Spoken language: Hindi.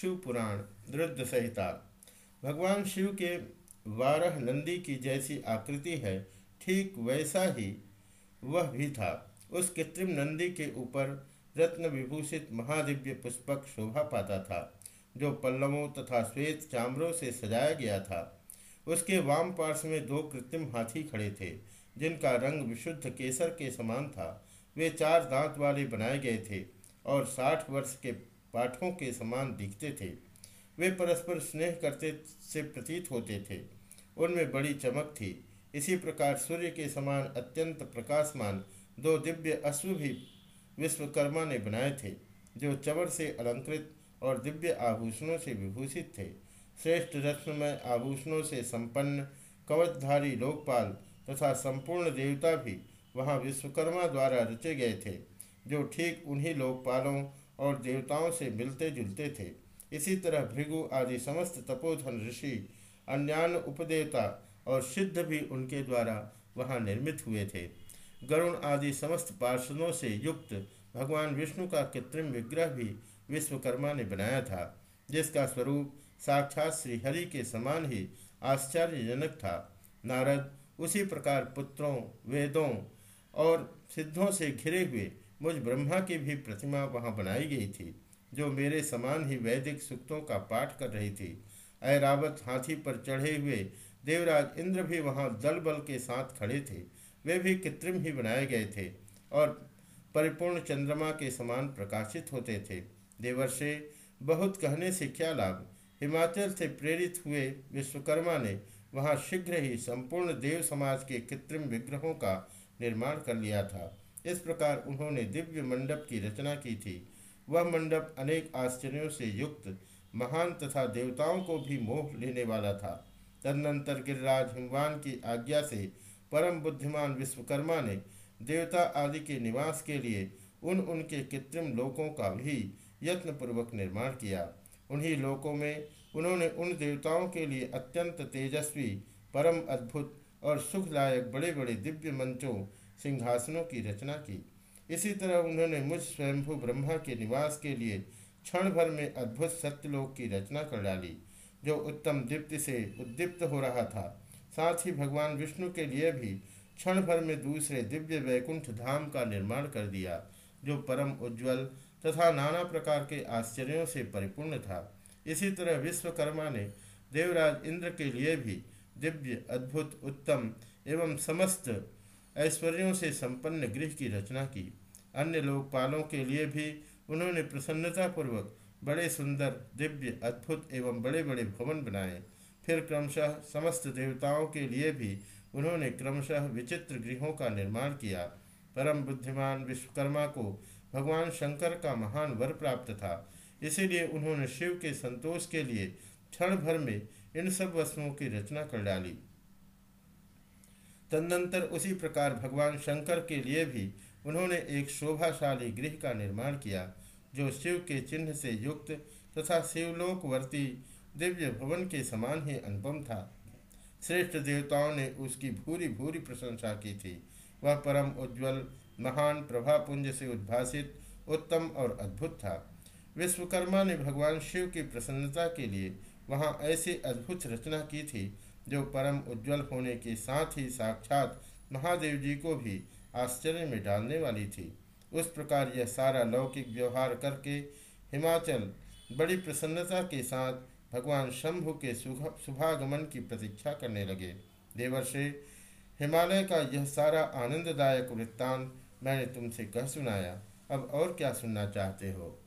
शिव पुराण, रुद्र संहिता। भगवान शिव के वारह नंदी की जैसी आकृति है, ठीक वैसा ही वह भी था। उस कृत्रिम नंदी के ऊपर रत्न विभूषित महादिव्य पुष्पक शोभा पाता था, जो पल्लवों तथा श्वेत चामरों से सजाया गया था। उसके वाम पार्श्व में दो कृत्रिम हाथी खड़े थे, जिनका रंग विशुद्ध केसर के समान था। वे चार दांत वाले बनाए गए थे और साठ वर्ष के पाठों के समान दिखते थे। वे परस्पर स्नेह करते से प्रतीत होते थे। उनमें बड़ी चमक थी। इसी प्रकार सूर्य के समान अत्यंत प्रकाशमान दो दिव्य अश्व भी विश्वकर्मा ने बनाए थे, जो चवर से अलंकृत और दिव्य आभूषणों से विभूषित थे। श्रेष्ठ रत्नमय आभूषणों से संपन्न कवचधारी लोकपाल तथा संपूर्ण देवता भी वहाँ विश्वकर्मा द्वारा रचे गए थे, जो ठीक उन्हीं लोकपालों और देवताओं से मिलते जुलते थे। इसी तरह भृगु आदि समस्त तपोधन ऋषि अन्यान्य उपदेवता और सिद्ध भी उनके द्वारा वहाँ निर्मित हुए थे। गरुण आदि समस्त पार्षदों से युक्त भगवान विष्णु का कृत्रिम विग्रह भी विश्वकर्मा ने बनाया था, जिसका स्वरूप साक्षात श्रीहरि के समान ही आश्चर्यजनक था। नारद उसी प्रकार पुत्रों, वेदों और सिद्धों से घिरे हुए मुझ ब्रह्मा की भी प्रतिमा वहाँ बनाई गई थी, जो मेरे समान ही वैदिक सूक्तों का पाठ कर रही थी। ऐरावत हाथी पर चढ़े हुए देवराज इंद्र भी वहाँ दल बल के साथ खड़े थे। वे भी कृत्रिम ही बनाए गए थे और परिपूर्ण चंद्रमा के समान प्रकाशित होते थे। देवर्षे, बहुत कहने से क्या लाभ? हिमाचल से प्रेरित हुए विश्वकर्मा ने वहाँ शीघ्र ही संपूर्ण देव समाज के कृत्रिम विग्रहों का निर्माण कर लिया था। इस प्रकार उन्होंने दिव्य मंडप की रचना की थी। वह मंडप अनेक आश्चर्यों से युक्त, महान तथा देवताओं को भी मोह लेने वाला था। तदनंतर गिरिराज हिमवान की आज्ञा से परम बुद्धिमान विश्वकर्मा ने देवता आदि के निवास के लिए उन उनके कृत्रिम लोकों का भी यत्नपूर्वक निर्माण किया। उन्हीं लोकों में उन्होंने उन देवताओं के लिए अत्यंत तेजस्वी, परम अद्भुत और सुखदायक बड़े बड़े दिव्य मंचों सिंहासनों की रचना की। इसी तरह उन्होंने मुझ स्वयंभू ब्रह्मा के निवास के लिए क्षण भर में अद्भुत सत्यलोक की रचना कर डाली, जो उत्तम दीप्ति से उद्दीप्त हो रहा था। साथ ही भगवान विष्णु के लिए भी क्षण भर में दूसरे दिव्य वैकुंठ धाम का निर्माण कर दिया, जो परम उज्ज्वल तथा नाना प्रकार के आश्चर्यों से परिपूर्ण था। इसी तरह विश्वकर्मा ने देवराज इंद्र के लिए भी दिव्य, अद्भुत, उत्तम एवं समस्त ऐश्वर्यों से संपन्न गृह की रचना की। अन्य लोकपालों के लिए भी उन्होंने प्रसन्नतापूर्वक बड़े सुंदर, दिव्य, अद्भुत एवं बड़े बड़े भवन बनाए। फिर क्रमशः समस्त देवताओं के लिए भी उन्होंने क्रमशः विचित्र गृहों का निर्माण किया। परम बुद्धिमान विश्वकर्मा को भगवान शंकर का महान वर प्राप्त था। इसीलिए उन्होंने शिव के संतोष के लिए क्षण भर में इन सब वस्तुओं की रचना कर डाली। तदनंतर उसी प्रकार भगवान शंकर के लिए भी उन्होंने एक शोभाशाली गृह का निर्माण किया, जो शिव के चिन्ह से युक्त तथा शिवलोकवर्ती दिव्य भवन के समान ही अनुपम था। श्रेष्ठ देवताओं ने उसकी भूरी भूरी प्रशंसा की थी। वह परम उज्ज्वल, महान प्रभापुंज से उद्भासित, उत्तम और अद्भुत था। विश्वकर्मा ने भगवान शिव की प्रसन्नता के लिए वहाँ ऐसी अद्भुत रचना की थी जो परम उज्जवल होने के साथ ही साक्षात महादेव जी को भी आश्चर्य में डालने वाली थी। उस प्रकार यह सारा लौकिक व्यवहार करके हिमाचल बड़ी प्रसन्नता के साथ भगवान शंभु के शुभागमन की प्रतीक्षा करने लगे। देवर्षे, हिमालय का यह सारा आनंददायक वृत्तांत मैंने तुमसे कह सुनाया। अब और क्या सुनना चाहते हो?